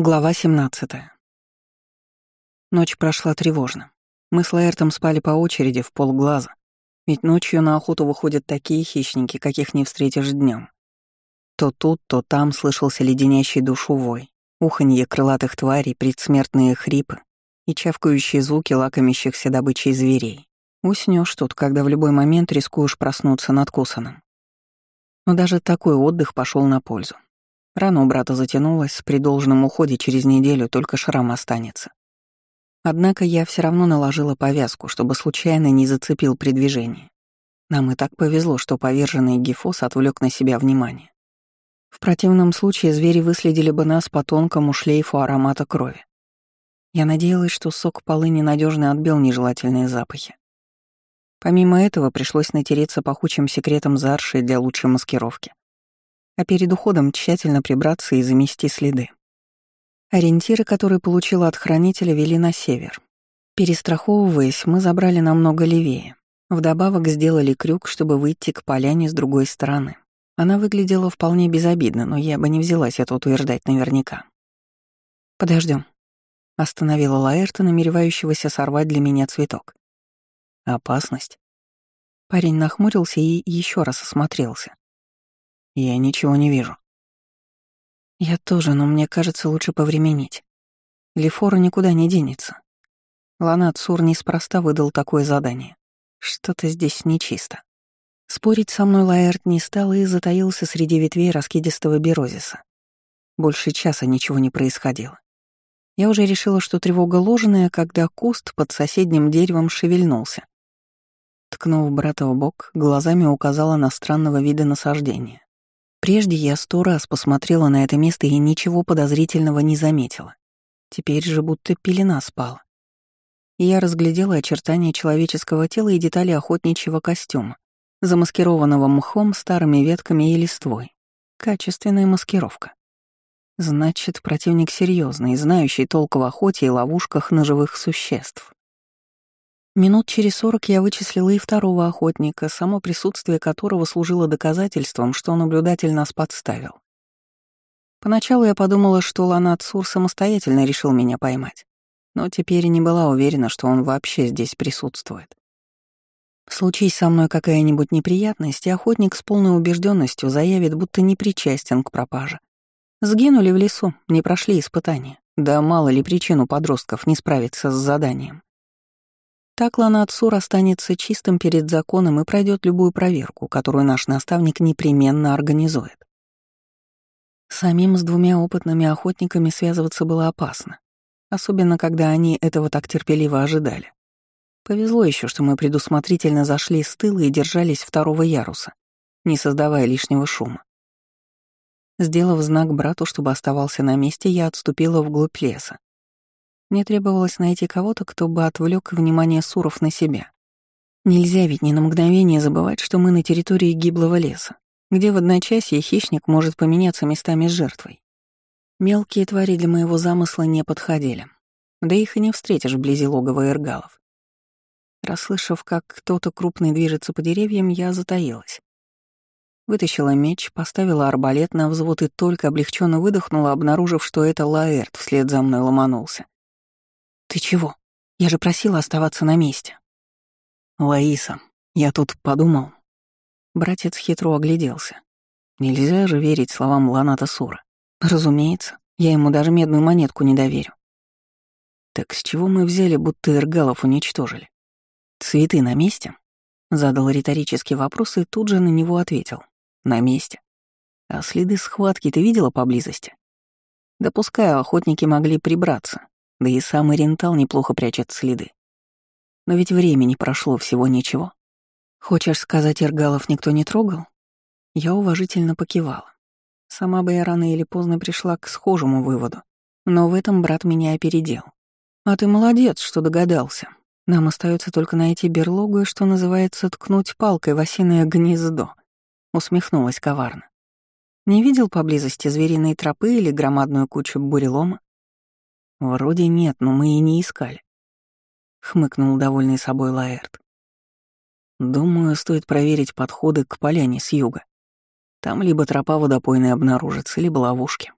Глава 17. Ночь прошла тревожно. Мы с Лаэртом спали по очереди в полглаза, ведь ночью на охоту выходят такие хищники, каких не встретишь днем. То тут, то там слышался леденящий душу вой, уханье крылатых тварей, предсмертные хрипы и чавкающие звуки лакомящихся добычей зверей. Уснешь тут, когда в любой момент рискуешь проснуться надкусанным. Но даже такой отдых пошел на пользу. Рана у брата затянулась, при должном уходе через неделю только шрам останется. Однако я все равно наложила повязку, чтобы случайно не зацепил при движении. Нам и так повезло, что поверженный гифос отвлек на себя внимание. В противном случае звери выследили бы нас по тонкому шлейфу аромата крови. Я надеялась, что сок полыни надежно отбил нежелательные запахи. Помимо этого пришлось натереться пахучим секретом заршей для лучшей маскировки а перед уходом тщательно прибраться и замести следы. Ориентиры, которые получила от хранителя, вели на север. Перестраховываясь, мы забрали намного левее. Вдобавок сделали крюк, чтобы выйти к поляне с другой стороны. Она выглядела вполне безобидно, но я бы не взялась это утверждать наверняка. Подождем, остановила Лаэрта, намеревающегося сорвать для меня цветок. Опасность. Парень нахмурился и еще раз осмотрелся. Я ничего не вижу. Я тоже, но мне кажется, лучше повременить. Лефора никуда не денется. Ланат Сур неспроста выдал такое задание. Что-то здесь нечисто. Спорить со мной Лаэрт не стал и затаился среди ветвей раскидистого берозиса. Больше часа ничего не происходило. Я уже решила, что тревога ложная, когда куст под соседним деревом шевельнулся. Ткнув брата в бок, глазами указала на странного вида насаждения. Прежде я сто раз посмотрела на это место и ничего подозрительного не заметила. Теперь же будто пелена спала. Я разглядела очертания человеческого тела и детали охотничьего костюма, замаскированного мхом, старыми ветками и листвой. Качественная маскировка. Значит, противник серьезный, знающий толк в охоте и ловушках на живых существ. Минут через сорок я вычислила и второго охотника, само присутствие которого служило доказательством, что наблюдатель нас подставил. Поначалу я подумала, что Ланат Сур самостоятельно решил меня поймать, но теперь не была уверена, что он вообще здесь присутствует. Случись со мной какая-нибудь неприятность, и охотник с полной убежденностью заявит, будто не причастен к пропаже. Сгинули в лесу, не прошли испытания. Да мало ли причину подростков не справиться с заданием. Так Ланацур останется чистым перед законом и пройдет любую проверку, которую наш наставник непременно организует. Самим с двумя опытными охотниками связываться было опасно, особенно когда они этого так терпеливо ожидали. Повезло еще, что мы предусмотрительно зашли с тыла и держались второго яруса, не создавая лишнего шума. Сделав знак брату, чтобы оставался на месте, я отступила вглубь леса. Мне требовалось найти кого-то, кто бы отвлек внимание Суров на себя. Нельзя ведь ни на мгновение забывать, что мы на территории гиблого леса, где в одночасье хищник может поменяться местами с жертвой. Мелкие твари для моего замысла не подходили. Да их и не встретишь вблизи логова эргалов. Расслышав, как кто-то крупный движется по деревьям, я затаилась. Вытащила меч, поставила арбалет на взвод и только облегченно выдохнула, обнаружив, что это Лаэрт вслед за мной ломанулся. «Ты чего? Я же просила оставаться на месте». «Лаиса, я тут подумал». Братец хитро огляделся. Нельзя же верить словам Ланата Сура. Разумеется, я ему даже медную монетку не доверю. Так с чего мы взяли, будто Иргалов уничтожили? Цветы на месте? Задал риторический вопрос и тут же на него ответил. На месте. А следы схватки ты видела поблизости? Допускаю, охотники могли прибраться, да и сам Ирентал неплохо прячет следы. Но ведь времени прошло всего ничего. Хочешь сказать, Иргалов никто не трогал? Я уважительно покивала. Сама бы я рано или поздно пришла к схожему выводу. Но в этом брат меня опередил. А ты молодец, что догадался. Нам остается только найти берлогу и, что называется, ткнуть палкой в осиное гнездо. Усмехнулась коварно. Не видел поблизости звериные тропы или громадную кучу бурелома? «Вроде нет, но мы и не искали», — хмыкнул довольный собой Лаэрт. «Думаю, стоит проверить подходы к поляне с юга. Там либо тропа водопойная обнаружится, либо ловушки».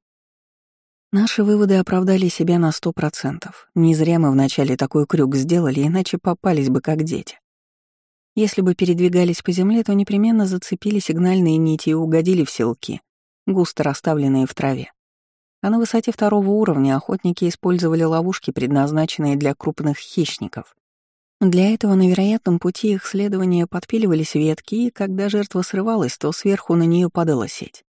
Наши выводы оправдали себя на сто процентов. Не зря мы вначале такой крюк сделали, иначе попались бы как дети. Если бы передвигались по земле, то непременно зацепили сигнальные нити и угодили в селки, густо расставленные в траве. А на высоте второго уровня охотники использовали ловушки, предназначенные для крупных хищников. Для этого на вероятном пути их следования подпиливались ветки, и когда жертва срывалась, то сверху на нее падала сеть.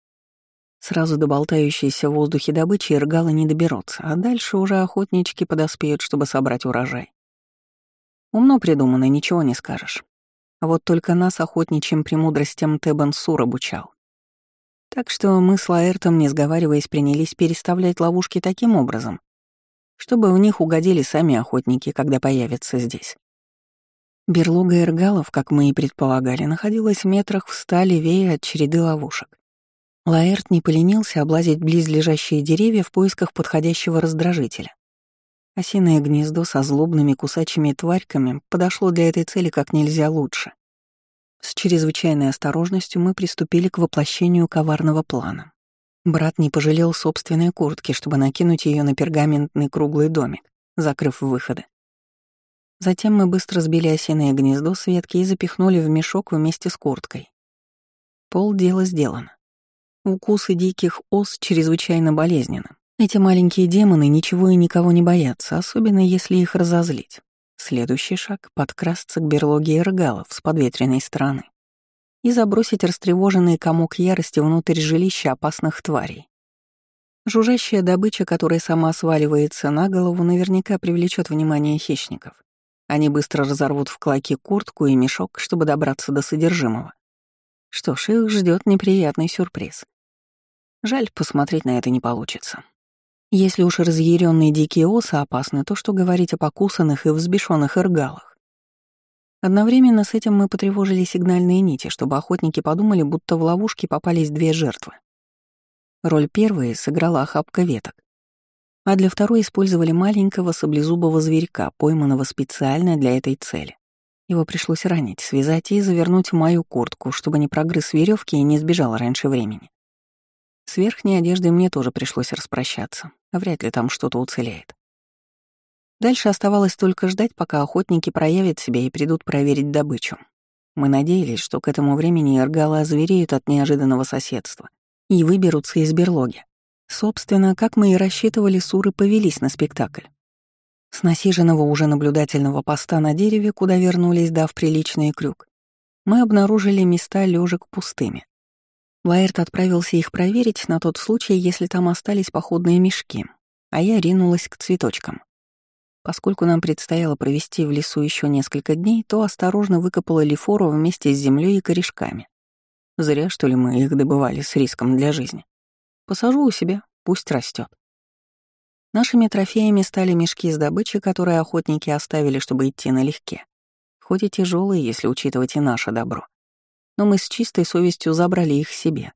Сразу до болтающейся в воздухе добычи иргалы не доберутся, а дальше уже охотнички подоспеют, чтобы собрать урожай. Умно придумано, ничего не скажешь. Вот только нас охотничьим премудростям Тебан Сур обучал. Так что мы с Лаэртом, не сговариваясь, принялись переставлять ловушки таким образом, чтобы в них угодили сами охотники, когда появятся здесь. Берлога эргалов, как мы и предполагали, находилась в метрах в ста левее от череды ловушек. Лаэрт не поленился облазить близлежащие деревья в поисках подходящего раздражителя. Осиное гнездо со злобными кусачими тварьками подошло для этой цели как нельзя лучше. С чрезвычайной осторожностью мы приступили к воплощению коварного плана. Брат не пожалел собственной куртки, чтобы накинуть ее на пергаментный круглый домик, закрыв выходы. Затем мы быстро сбили осиное гнездо с ветки и запихнули в мешок вместе с курткой. Пол дела сделано. Укусы диких ос чрезвычайно болезненны. Эти маленькие демоны ничего и никого не боятся, особенно если их разозлить. Следующий шаг — подкрасться к берлоге эргалов с подветренной стороны и забросить растревоженный комок ярости внутрь жилища опасных тварей. Жужжащая добыча, которая сама сваливается на голову, наверняка привлечет внимание хищников. Они быстро разорвут в клоки куртку и мешок, чтобы добраться до содержимого. Что ж, их ждет неприятный сюрприз. Жаль, посмотреть на это не получится. Если уж разъяренные дикие осы опасны, то что говорить о покусанных и взбешенных эргалах? Одновременно с этим мы потревожили сигнальные нити, чтобы охотники подумали, будто в ловушке попались две жертвы. Роль первой сыграла охапка веток, а для второй использовали маленького саблезубого зверька, пойманного специально для этой цели. Его пришлось ранить, связать и завернуть в мою куртку, чтобы не прогрыз веревки и не сбежал раньше времени. С верхней одеждой мне тоже пришлось распрощаться. Вряд ли там что-то уцелеет. Дальше оставалось только ждать, пока охотники проявят себя и придут проверить добычу. Мы надеялись, что к этому времени эргалы озвереют от неожиданного соседства и выберутся из берлоги. Собственно, как мы и рассчитывали, суры повелись на спектакль. С насиженного уже наблюдательного поста на дереве, куда вернулись, дав приличный крюк, мы обнаружили места лёжек пустыми. Лаэрт отправился их проверить на тот случай, если там остались походные мешки, а я ринулась к цветочкам. Поскольку нам предстояло провести в лесу еще несколько дней, то осторожно выкопала лифору вместе с землей и корешками. Зря, что ли, мы их добывали с риском для жизни. Посажу у себя, пусть растет. Нашими трофеями стали мешки с добычей, которые охотники оставили, чтобы идти налегке. Хоть и тяжелые, если учитывать и наше добро. Но мы с чистой совестью забрали их себе.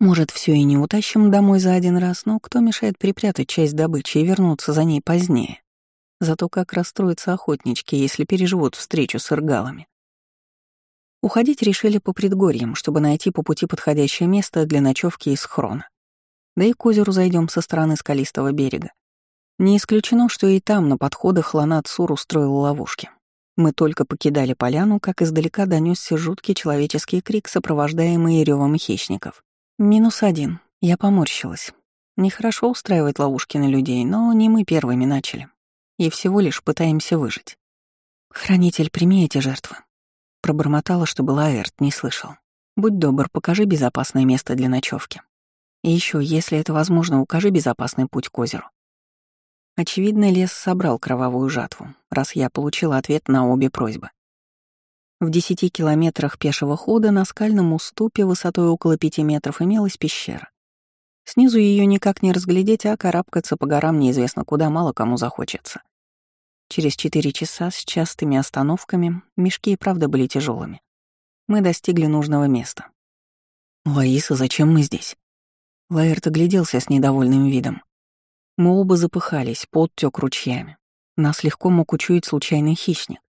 Может, все и не утащим домой за один раз, но кто мешает припрятать часть добычи и вернуться за ней позднее? Зато как расстроятся охотнички, если переживут встречу с иргалами. Уходить решили по предгорьям, чтобы найти по пути подходящее место для ночевки и схрона. Да и к озеру зайдем со стороны скалистого берега. Не исключено, что и там на подходах Ланат Сур устроил ловушки. Мы только покидали поляну, как издалека донесся жуткий человеческий крик, сопровождаемый ревом хищников. Минус один. Я поморщилась. Нехорошо устраивать ловушки на людей, но не мы первыми начали. И всего лишь пытаемся выжить. «Хранитель, прими эти жертвы», — пробормотала, чтобы Лаэрт не слышал. «Будь добр, покажи безопасное место для ночевки. И еще, если это возможно, укажи безопасный путь к озеру. Очевидно, лес собрал кровавую жатву, раз я получила ответ на обе просьбы. В десяти километрах пешего хода на скальном уступе высотой около пяти метров имелась пещера. Снизу ее никак не разглядеть, а карабкаться по горам неизвестно куда мало кому захочется. Через четыре часа с частыми остановками мешки и правда были тяжелыми. Мы достигли нужного места. «Лаиса, зачем мы здесь?» Лаэрт огляделся с недовольным видом. Мы оба запыхались, пот тёк ручьями. Нас легко мог учуять случайный хищник.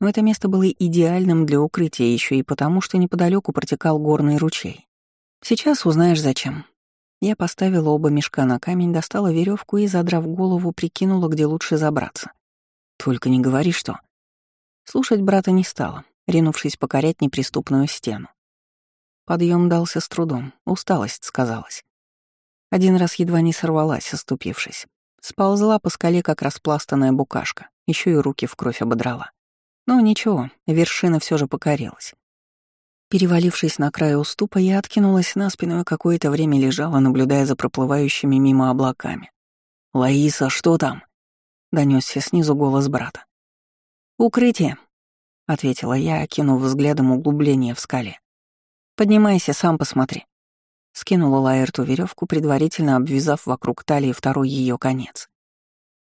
Но это место было идеальным для укрытия еще и потому, что неподалеку протекал горный ручей. Сейчас узнаешь зачем. Я поставила оба мешка на камень, достала веревку и, задрав голову, прикинула, где лучше забраться. Только не говори, что... Слушать брата не стала, ринувшись покорять неприступную стену. Подъем дался с трудом, усталость сказалась. Один раз едва не сорвалась, оступившись. Сползла по скале, как распластанная букашка, еще и руки в кровь ободрала. Но ничего, вершина все же покорилась. Перевалившись на край уступа, я откинулась на спину и какое-то время лежала, наблюдая за проплывающими мимо облаками. «Лаиса, что там?» — донесся снизу голос брата. «Укрытие», — ответила я, окинув взглядом углубление в скале. «Поднимайся, сам посмотри». Скинула Лаэрту веревку, предварительно обвязав вокруг талии второй ее конец.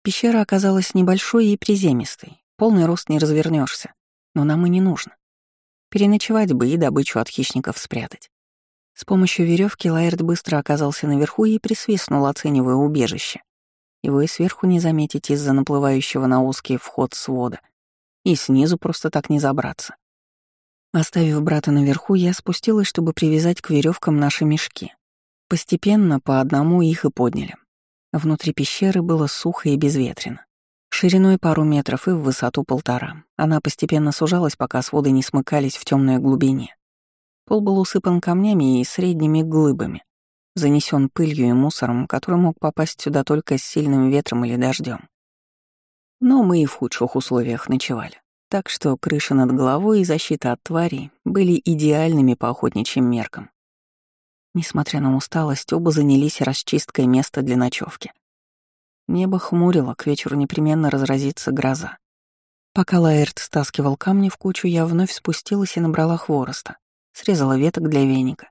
Пещера оказалась небольшой и приземистой, полный рост не развернешься, но нам и не нужно. Переночевать бы и добычу от хищников спрятать. С помощью веревки Лаэрт быстро оказался наверху и присвистнул, оценивая убежище. Его и сверху не заметить из-за наплывающего на узкий вход свода. И снизу просто так не забраться. Оставив брата наверху, я спустилась, чтобы привязать к веревкам наши мешки. Постепенно по одному их и подняли. Внутри пещеры было сухо и безветренно шириной пару метров и в высоту полтора. Она постепенно сужалась, пока своды не смыкались в темной глубине. Пол был усыпан камнями и средними глыбами, занесен пылью и мусором, который мог попасть сюда только с сильным ветром или дождем. Но мы и в худших условиях ночевали, так что крыша над головой и защита от тварей были идеальными по охотничьим меркам. Несмотря на усталость, оба занялись расчисткой места для ночевки. Небо хмурило, к вечеру непременно разразится гроза. Пока Лаэрт стаскивал камни в кучу, я вновь спустилась и набрала хвороста, срезала веток для веника.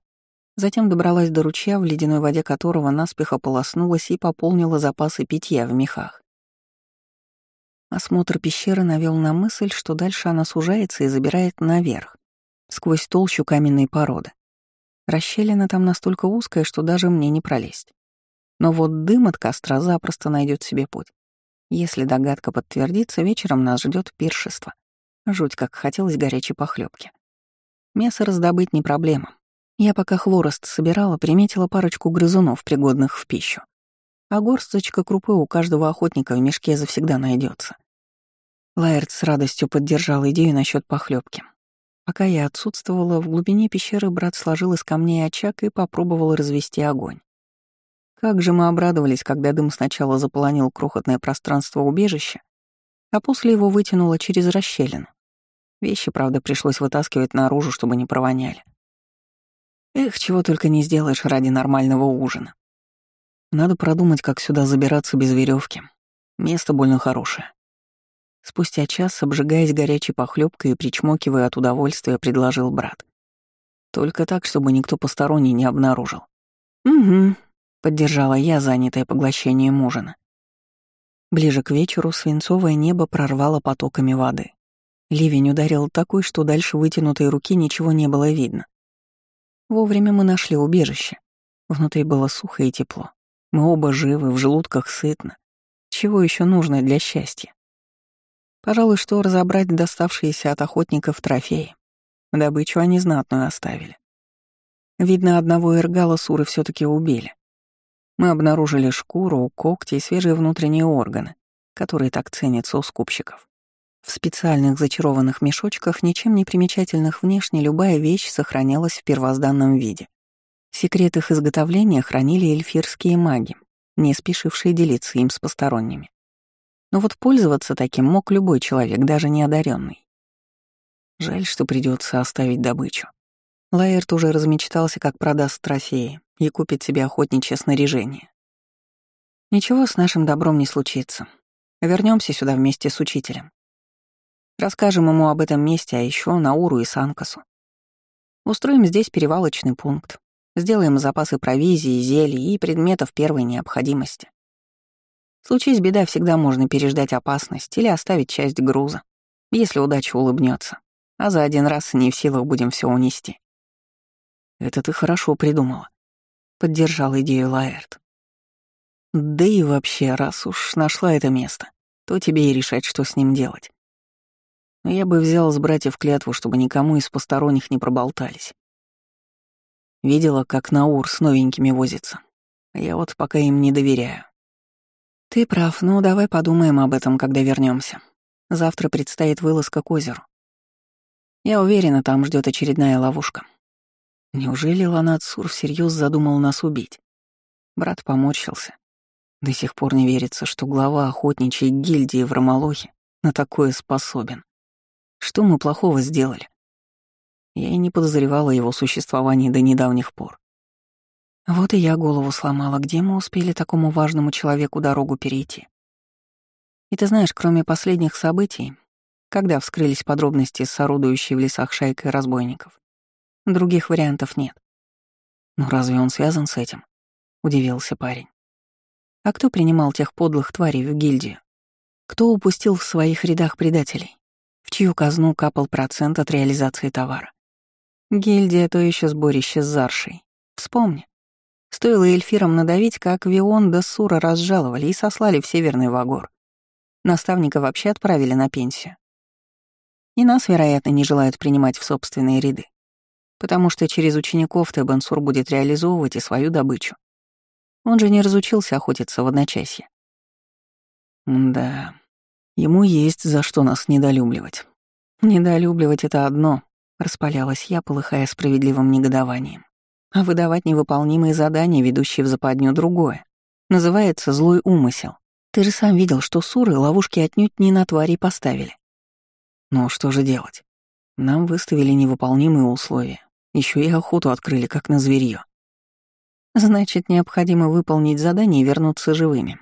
Затем добралась до ручья, в ледяной воде которого наспех ополоснулась и пополнила запасы питья в мехах. Осмотр пещеры навел на мысль, что дальше она сужается и забирает наверх, сквозь толщу каменной породы. Расщелина там настолько узкая, что даже мне не пролезть. Но вот дым от костра запросто найдет себе путь. Если догадка подтвердится, вечером нас ждет пиршество. Жуть, как хотелось горячей похлебки. Мясо раздобыть не проблема. Я пока хворост собирала, приметила парочку грызунов, пригодных в пищу. А горсточка крупы у каждого охотника в мешке завсегда найдется. Лаэрт с радостью поддержал идею насчет похлебки. Пока я отсутствовала, в глубине пещеры брат сложил из камней очаг и попробовал развести огонь. Как же мы обрадовались, когда дым сначала заполонил крохотное пространство убежища, а после его вытянуло через расщелину. Вещи, правда, пришлось вытаскивать наружу, чтобы не провоняли. Эх, чего только не сделаешь ради нормального ужина. Надо продумать, как сюда забираться без веревки. Место больно хорошее. Спустя час, обжигаясь горячей похлебкой и причмокивая от удовольствия, предложил брат. Только так, чтобы никто посторонний не обнаружил. «Угу», Поддержала я, занятая поглощением ужина. Ближе к вечеру свинцовое небо прорвало потоками воды. Ливень ударил такой, что дальше вытянутой руки ничего не было видно. Вовремя мы нашли убежище. Внутри было сухо и тепло. Мы оба живы, в желудках сытно. Чего еще нужно для счастья? Пожалуй, что разобрать доставшиеся от охотников трофеи. Добычу они знатную оставили. Видно, одного эргала суры все таки убили. Мы обнаружили шкуру, когти и свежие внутренние органы, которые так ценятся у скупщиков. В специальных зачарованных мешочках, ничем не примечательных внешне, любая вещь сохранялась в первозданном виде. Секрет их изготовления хранили эльфирские маги, не спешившие делиться им с посторонними. Но вот пользоваться таким мог любой человек, даже неодаренный. Жаль, что придется оставить добычу. Лаэрт уже размечтался, как продаст трофеи, и купит себе охотничье снаряжение. Ничего с нашим добром не случится. Вернемся сюда вместе с учителем. Расскажем ему об этом месте, а еще Науру и Санкасу. Устроим здесь перевалочный пункт. Сделаем запасы провизии, зелий и предметов первой необходимости. Случись беда, всегда можно переждать опасность или оставить часть груза, если удача улыбнется, а за один раз не в силах будем все унести. Это ты хорошо придумала. — поддержал идею Лаэрт. «Да и вообще, раз уж нашла это место, то тебе и решать, что с ним делать. Но я бы взял с братьев клятву, чтобы никому из посторонних не проболтались. Видела, как Наур с новенькими возится. Я вот пока им не доверяю. Ты прав, ну давай подумаем об этом, когда вернемся. Завтра предстоит вылазка к озеру. Я уверена, там ждет очередная ловушка. Неужели Ланат Сур всерьез задумал нас убить? Брат поморщился. До сих пор не верится, что глава охотничьей гильдии в Ромолохе на такое способен. Что мы плохого сделали? Я и не подозревала его существовании до недавних пор. Вот и я голову сломала, где мы успели такому важному человеку дорогу перейти. И ты знаешь, кроме последних событий, когда вскрылись подробности с орудующей в лесах шайкой разбойников, других вариантов нет. Но разве он связан с этим? Удивился парень. А кто принимал тех подлых тварей в гильдию? Кто упустил в своих рядах предателей? В чью казну капал процент от реализации товара? Гильдия — то еще сборище с Заршей. Вспомни. Стоило эльфирам надавить, как Вион да Сура разжаловали и сослали в Северный Вагор. Наставника вообще отправили на пенсию. И нас, вероятно, не желают принимать в собственные ряды, потому что через учеников Тебансур будет реализовывать и свою добычу. Он же не разучился охотиться в одночасье. Да, ему есть за что нас недолюбливать. Недолюбливать — это одно, — распалялась я, полыхая справедливым негодованием. А выдавать невыполнимые задания, ведущие в западню, другое. Называется «злой умысел». Ты же сам видел, что суры ловушки отнюдь не на твари поставили. Ну что же делать? Нам выставили невыполнимые условия. Еще и охоту открыли, как на зверье. Значит, необходимо выполнить задание и вернуться живыми.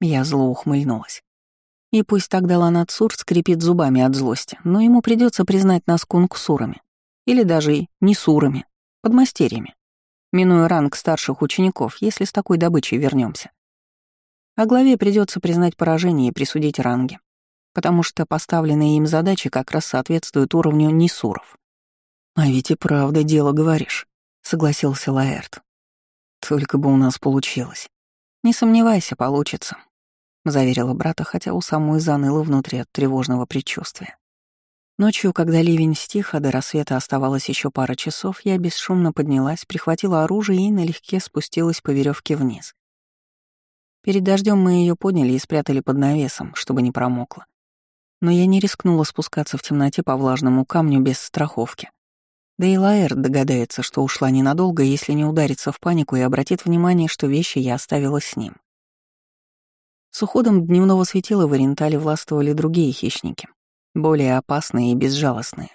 Я зло ухмыльнулась. И пусть тогда Ланатсур скрипит зубами от злости, но ему придется признать нас кунгсурами. Или даже и не сурами, подмастерьями. Минуя ранг старших учеников, если с такой добычей вернемся. А главе придется признать поражение и присудить ранги, потому что поставленные им задачи как раз соответствуют уровню Нисуров. «А ведь и правда дело говоришь», — согласился Лаэрт. Только бы у нас получилось. Не сомневайся, получится, заверила брата, хотя у самой заныло внутри от тревожного предчувствия. Ночью, когда ливень стих, а до рассвета оставалось еще пара часов, я бесшумно поднялась, прихватила оружие и налегке спустилась по веревке вниз. Перед дождем мы ее подняли и спрятали под навесом, чтобы не промокла. Но я не рискнула спускаться в темноте по влажному камню без страховки. Да и Лаэр догадается, что ушла ненадолго, если не ударится в панику и обратит внимание, что вещи я оставила с ним. С уходом дневного светила в Орентале властвовали другие хищники, более опасные и безжалостные.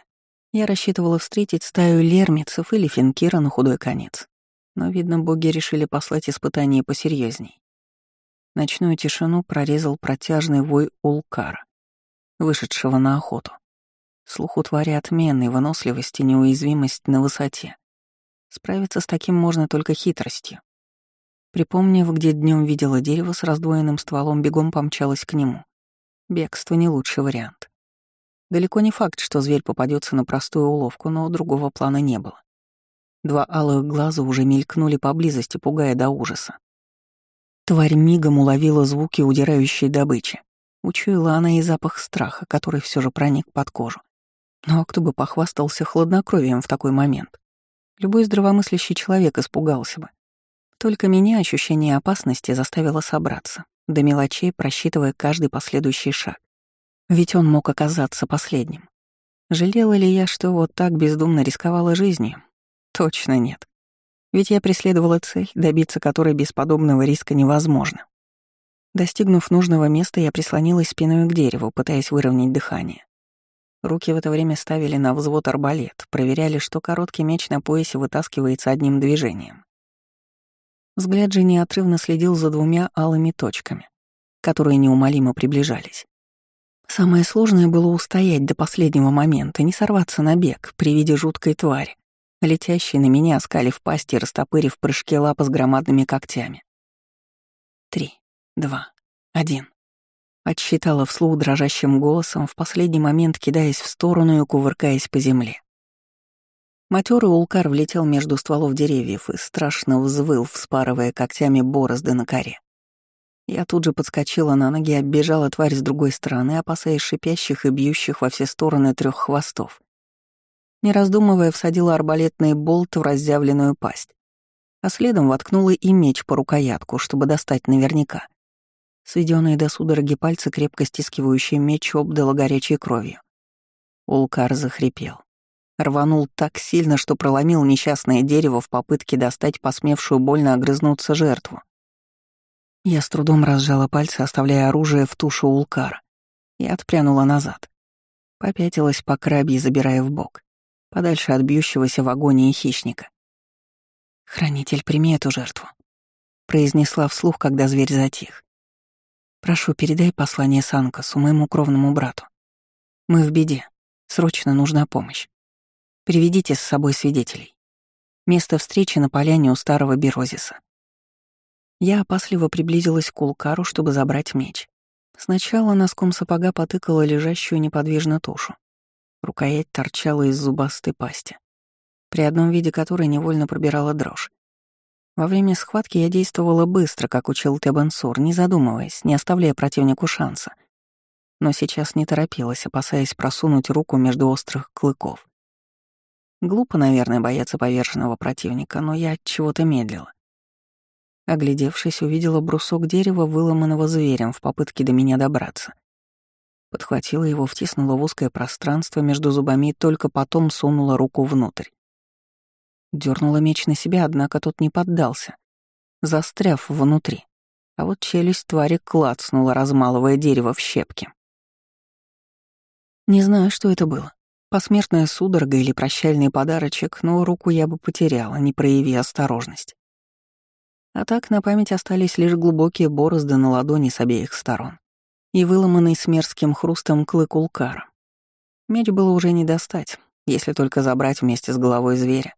Я рассчитывала встретить стаю лермицев или финкира на худой конец. Но, видно, боги решили послать испытание посерьезней. Ночную тишину прорезал протяжный вой улкара, вышедшего на охоту. Слух у твари отменный, выносливость и неуязвимость на высоте. Справиться с таким можно только хитростью. Припомнив, где днем видела дерево с раздвоенным стволом, бегом помчалась к нему. Бегство — не лучший вариант. Далеко не факт, что зверь попадется на простую уловку, но другого плана не было. Два алых глаза уже мелькнули поблизости, пугая до ужаса. Тварь мигом уловила звуки удирающей добычи. Учуяла она и запах страха, который все же проник под кожу. Но кто бы похвастался хладнокровием в такой момент? Любой здравомыслящий человек испугался бы. Только меня ощущение опасности заставило собраться, до мелочей просчитывая каждый последующий шаг. Ведь он мог оказаться последним. Жалела ли я, что вот так бездумно рисковала жизнью? Точно нет. Ведь я преследовала цель, добиться которой без подобного риска невозможно. Достигнув нужного места, я прислонилась спиной к дереву, пытаясь выровнять дыхание. Руки в это время ставили на взвод арбалет, проверяли, что короткий меч на поясе вытаскивается одним движением. Взгляд же неотрывно следил за двумя алыми точками, которые неумолимо приближались. Самое сложное было устоять до последнего момента, не сорваться на бег при виде жуткой твари, летящей на меня, оскалив пасть и растопырив прыжки лапы с громадными когтями. Три, два, один. Отсчитала вслух дрожащим голосом, в последний момент кидаясь в сторону и кувыркаясь по земле. Матерый улкар влетел между стволов деревьев и страшно взвыл, вспарывая когтями борозды на коре. Я тут же подскочила на ноги и оббежала тварь с другой стороны, опасаясь шипящих и бьющих во все стороны трех хвостов. Не раздумывая, всадила арбалетный болт в разъявленную пасть. а следом воткнула и меч по рукоятку, чтобы достать наверняка. Сведенные до судороги пальцы, крепко стискивающие меч, обдало горячей кровью. Улкар захрипел. Рванул так сильно, что проломил несчастное дерево в попытке достать посмевшую больно огрызнуться жертву. Я с трудом разжала пальцы, оставляя оружие в тушу Улкара, и отпрянула назад. Попятилась по крабье, забирая в бок, подальше от бьющегося в агонии хищника. «Хранитель, прими эту жертву», — произнесла вслух, когда зверь затих. Прошу, передай послание Санкасу, моему кровному брату. Мы в беде. Срочно нужна помощь. Приведите с собой свидетелей. Место встречи на поляне у старого Берозиса. Я опасливо приблизилась к Улкару, чтобы забрать меч. Сначала носком сапога потыкала лежащую неподвижно тушу. Рукоять торчала из зубастой пасти, при одном виде которой невольно пробирала дрожь. Во время схватки я действовала быстро, как учил Тебансур, не задумываясь, не оставляя противнику шанса. Но сейчас не торопилась, опасаясь просунуть руку между острых клыков. Глупо, наверное, бояться поверженного противника, но я от чего-то медлила. Оглядевшись, увидела брусок дерева, выломанного зверем в попытке до меня добраться. Подхватила его, втиснула в узкое пространство между зубами и только потом сунула руку внутрь. Дернула меч на себя, однако тот не поддался, застряв внутри. А вот челюсть твари клацнула, размалывая дерево в щепки. Не знаю, что это было. Посмертная судорога или прощальный подарочек, но руку я бы потеряла, не прояви осторожность. А так на память остались лишь глубокие борозды на ладони с обеих сторон и выломанный с мерзким хрустом клык улкара. Меч было уже не достать, если только забрать вместе с головой зверя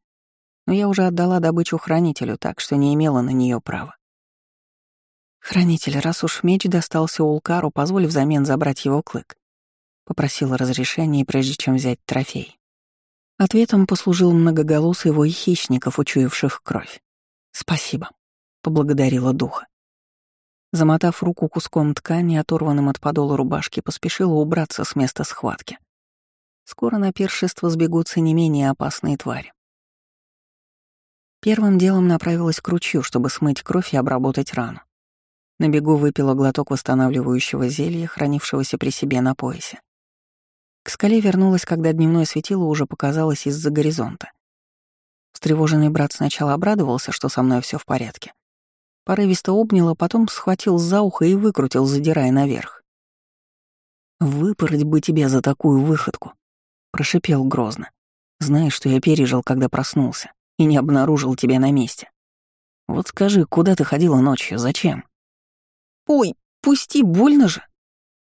но я уже отдала добычу хранителю, так что не имела на нее права. «Хранитель, раз уж меч достался Улкару, позволь взамен забрать его клык», — попросила разрешения, прежде чем взять трофей. Ответом послужил многоголосый вой хищников, учуявших кровь. «Спасибо», — поблагодарила духа. Замотав руку куском ткани, оторванным от подола рубашки, поспешила убраться с места схватки. Скоро на пиршество сбегутся не менее опасные твари. Первым делом направилась к ручью, чтобы смыть кровь и обработать рану. На бегу выпила глоток восстанавливающего зелья, хранившегося при себе на поясе. К скале вернулась, когда дневное светило уже показалось из-за горизонта. Встревоженный брат сначала обрадовался, что со мной все в порядке. Порывисто обнял, а потом схватил за ухо и выкрутил, задирая наверх. «Выпороть бы тебя за такую выходку!» — прошипел грозно. «Знаешь, что я пережил, когда проснулся?» и не обнаружил тебя на месте. Вот скажи, куда ты ходила ночью, зачем? Ой, пусти, больно же,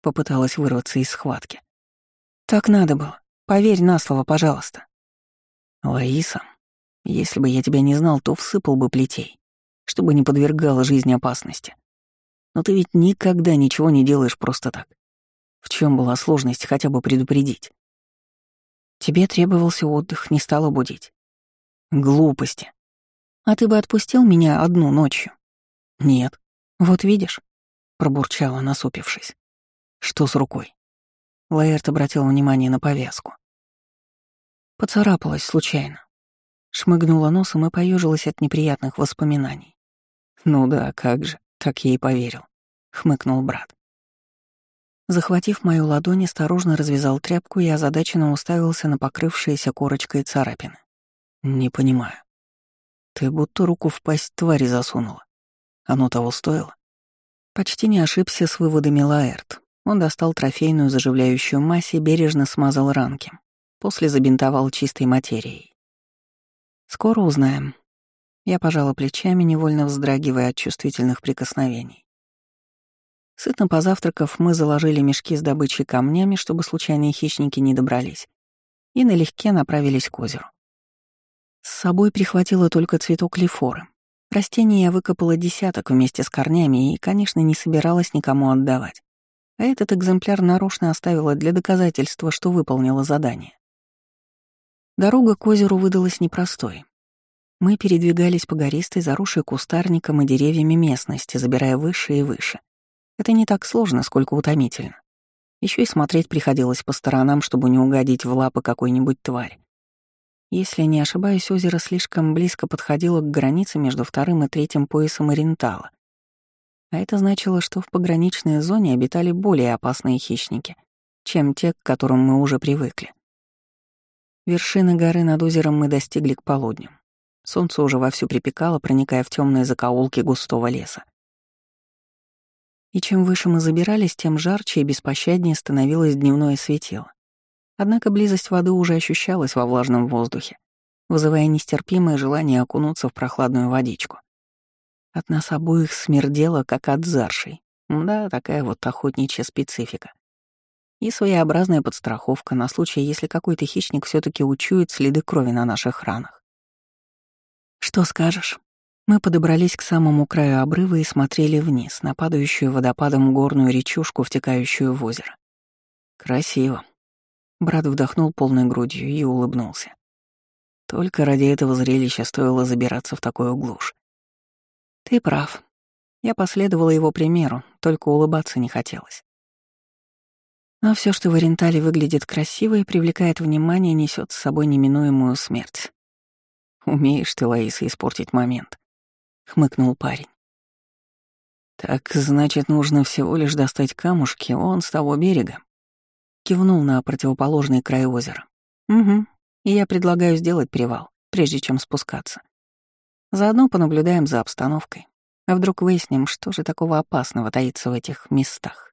попыталась вырваться из схватки. Так надо было. Поверь на слово, пожалуйста. Лаиса, если бы я тебя не знал, то всыпал бы плетей, чтобы не подвергала жизни опасности. Но ты ведь никогда ничего не делаешь просто так. В чем была сложность хотя бы предупредить? Тебе требовался отдых, не стало будить. Глупости. А ты бы отпустил меня одну ночью? Нет. Вот видишь, пробурчала, насупившись. Что с рукой? Лаэрт обратил внимание на повязку. Поцарапалась случайно. Шмыгнула носом и поежилась от неприятных воспоминаний. «Ну да, как же, так и поверил», — хмыкнул брат. Захватив мою ладонь, осторожно развязал тряпку и озадаченно уставился на покрывшиеся корочкой царапины. Не понимаю. Ты будто руку в пасть твари засунула. Оно того стоило? Почти не ошибся с выводами Лаэрт. Он достал трофейную заживляющую мазь и бережно смазал ранки. После забинтовал чистой материей. Скоро узнаем. Я пожала плечами, невольно вздрагивая от чувствительных прикосновений. Сытно позавтракав, мы заложили мешки с добычей камнями, чтобы случайные хищники не добрались, и налегке направились к озеру. С собой прихватила только цветок лифоры. Растение я выкопала десяток вместе с корнями и, конечно, не собиралась никому отдавать. А этот экземпляр нарочно оставила для доказательства, что выполнила задание. Дорога к озеру выдалась непростой. Мы передвигались по гористой, заросшей кустарником и деревьями местности, забирая выше и выше. Это не так сложно, сколько утомительно. Еще и смотреть приходилось по сторонам, чтобы не угодить в лапы какой-нибудь твари. Если не ошибаюсь, озеро слишком близко подходило к границе между вторым и третьим поясом Орентала. А это значило, что в пограничной зоне обитали более опасные хищники, чем те, к которым мы уже привыкли. Вершины горы над озером мы достигли к полудню. Солнце уже вовсю припекало, проникая в темные закоулки густого леса. И чем выше мы забирались, тем жарче и беспощаднее становилось дневное светило. Однако близость воды уже ощущалась во влажном воздухе, вызывая нестерпимое желание окунуться в прохладную водичку. От нас обоих смердело, как от заршей. Да, такая вот охотничья специфика. И своеобразная подстраховка на случай, если какой-то хищник все таки учует следы крови на наших ранах. «Что скажешь?» Мы подобрались к самому краю обрыва и смотрели вниз, на падающую водопадом горную речушку, втекающую в озеро. «Красиво», Брат вдохнул полной грудью и улыбнулся. Только ради этого зрелища стоило забираться в такую глушь. Ты прав. Я последовала его примеру, только улыбаться не хотелось. Но все, что в Орентале выглядит красиво и привлекает внимание, несет с собой неминуемую смерть. «Умеешь ты, Лаиса, испортить момент», — хмыкнул парень. «Так, значит, нужно всего лишь достать камушки он с того берега Кивнул на противоположный край озера. «Угу. И я предлагаю сделать привал, прежде чем спускаться. Заодно понаблюдаем за обстановкой. А вдруг выясним, что же такого опасного таится в этих местах.